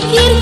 te quiero